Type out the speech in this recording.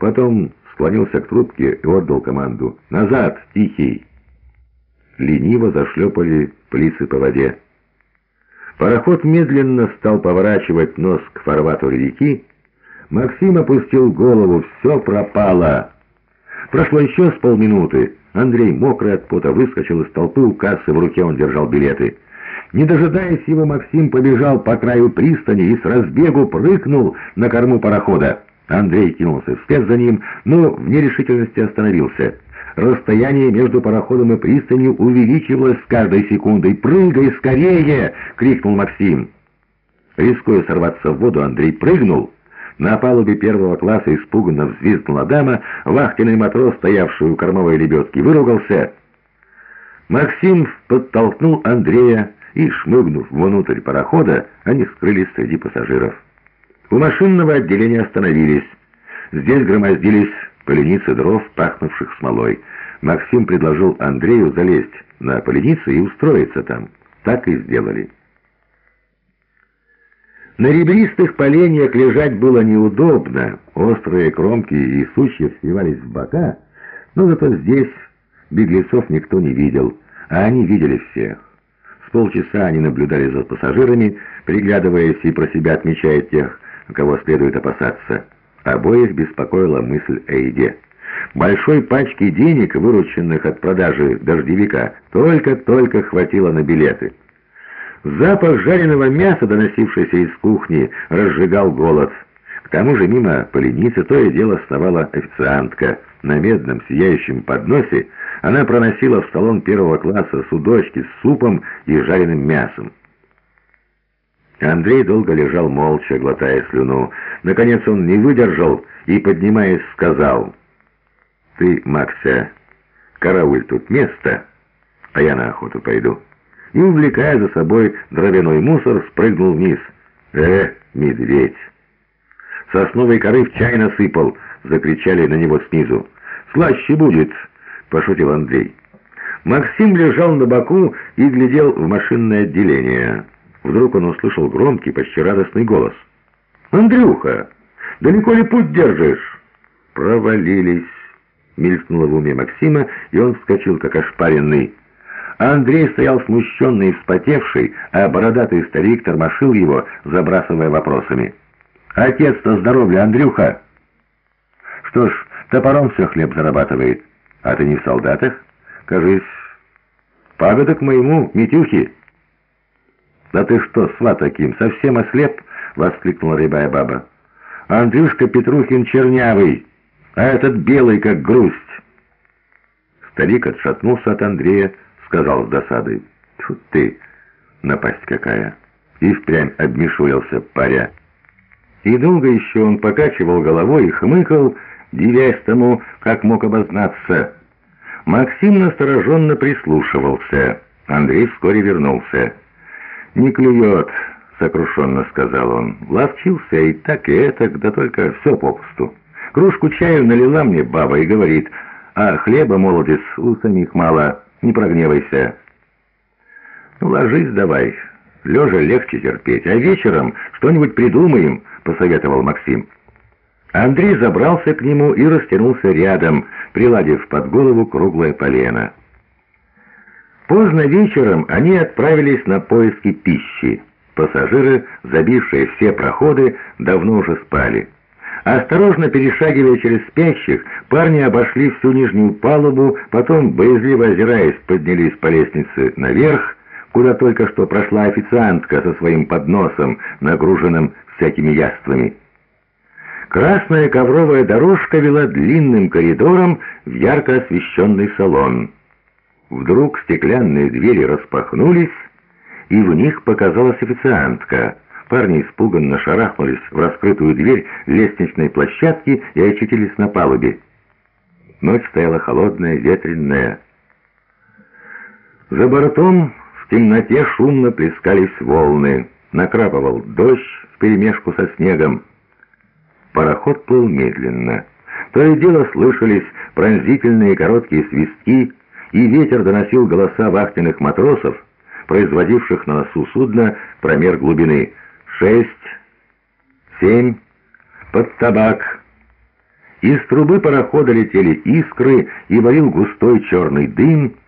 Потом склонился к трубке и отдал команду «Назад, тихий!». Лениво зашлепали плисы по воде. Пароход медленно стал поворачивать нос к фарватеру реки. Максим опустил голову, все пропало. Прошло еще с полминуты. Андрей, мокрый от пота, выскочил из толпы, у кассы в руке он держал билеты. Не дожидаясь его, Максим побежал по краю пристани и с разбегу прыгнул на корму парохода. Андрей кинулся вслед за ним, но в нерешительности остановился. Расстояние между пароходом и пристанью увеличивалось с каждой секундой. «Прыгай скорее!» — крикнул Максим. Рискуя сорваться в воду, Андрей прыгнул. На палубе первого класса испуганно взвизгнула дама, вахтенный матрос, стоявший у кормовой лебедки, выругался. Максим подтолкнул Андрея, и, шмыгнув внутрь парохода, они скрылись среди пассажиров. У машинного отделения остановились. Здесь громоздились поленицы дров, пахнувших смолой. Максим предложил Андрею залезть на поленицу и устроиться там. Так и сделали. На ребристых поленьях лежать было неудобно. Острые кромки и сучья сливались в бока, но зато здесь беглецов никто не видел, а они видели всех. С полчаса они наблюдали за пассажирами, приглядываясь и про себя отмечая тех, кого следует опасаться. Обоих беспокоила мысль о еде. Большой пачки денег, вырученных от продажи дождевика, только-только хватило на билеты. Запах жареного мяса, доносившийся из кухни, разжигал голод. К тому же мимо поленицы то и дело вставала официантка. На медном сияющем подносе она проносила в салон первого класса судочки с супом и жареным мясом. Андрей долго лежал молча, глотая слюну. Наконец он не выдержал и, поднимаясь, сказал, «Ты, Макся, карауль тут место, а я на охоту пойду». И, увлекая за собой дровяной мусор, спрыгнул вниз. «Э, медведь!» «Сосновой коры в чай насыпал!» — закричали на него снизу. «Слаще будет!» — пошутил Андрей. Максим лежал на боку и глядел в машинное отделение. Вдруг он услышал громкий, почти радостный голос. «Андрюха, далеко ли путь держишь?» «Провалились», — мелькнуло в уме Максима, и он вскочил, как ошпаренный. Андрей стоял смущенный и вспотевший, а бородатый старик тормошил его, забрасывая вопросами. «Отец-то здоровья, Андрюха!» «Что ж, топором все хлеб зарабатывает. А ты не в солдатах? Кажись, пагода к моему, Митюхе!» «Да ты что, сват таким, совсем ослеп?» — воскликнула рябая баба. «Андрюшка Петрухин чернявый, а этот белый, как грусть!» Старик отшатнулся от Андрея, сказал с досадой. «Тут ты, напасть какая!» И впрямь обмешулился паря. И долго еще он покачивал головой и хмыкал, дивясь тому, как мог обознаться. Максим настороженно прислушивался. Андрей вскоре вернулся. «Не клюет», — сокрушенно сказал он. Ловчился и так, и этак, да только все попусту. Кружку чаю налила мне баба и говорит, а хлеба, молодец, у самих мало, не прогневайся. «Ну, ложись давай, лежа легче терпеть, а вечером что-нибудь придумаем», — посоветовал Максим. Андрей забрался к нему и растянулся рядом, приладив под голову круглое полено. Поздно вечером они отправились на поиски пищи. Пассажиры, забившие все проходы, давно уже спали. Осторожно перешагивая через спящих, парни обошли всю нижнюю палубу, потом, боязливо озираясь, поднялись по лестнице наверх, куда только что прошла официантка со своим подносом, нагруженным всякими яствами. Красная ковровая дорожка вела длинным коридором в ярко освещенный салон. Вдруг стеклянные двери распахнулись, и в них показалась официантка. Парни испуганно шарахнулись в раскрытую дверь лестничной площадки и очутились на палубе. Ночь стояла холодная, ветренная. За бортом в темноте шумно плескались волны. Накрапывал дождь вперемешку со снегом. Пароход плыл медленно. То и дело слышались пронзительные короткие свистки, и ветер доносил голоса вахтенных матросов, производивших на носу судна промер глубины шесть, семь, под табак. Из трубы парохода летели искры, и варил густой черный дым —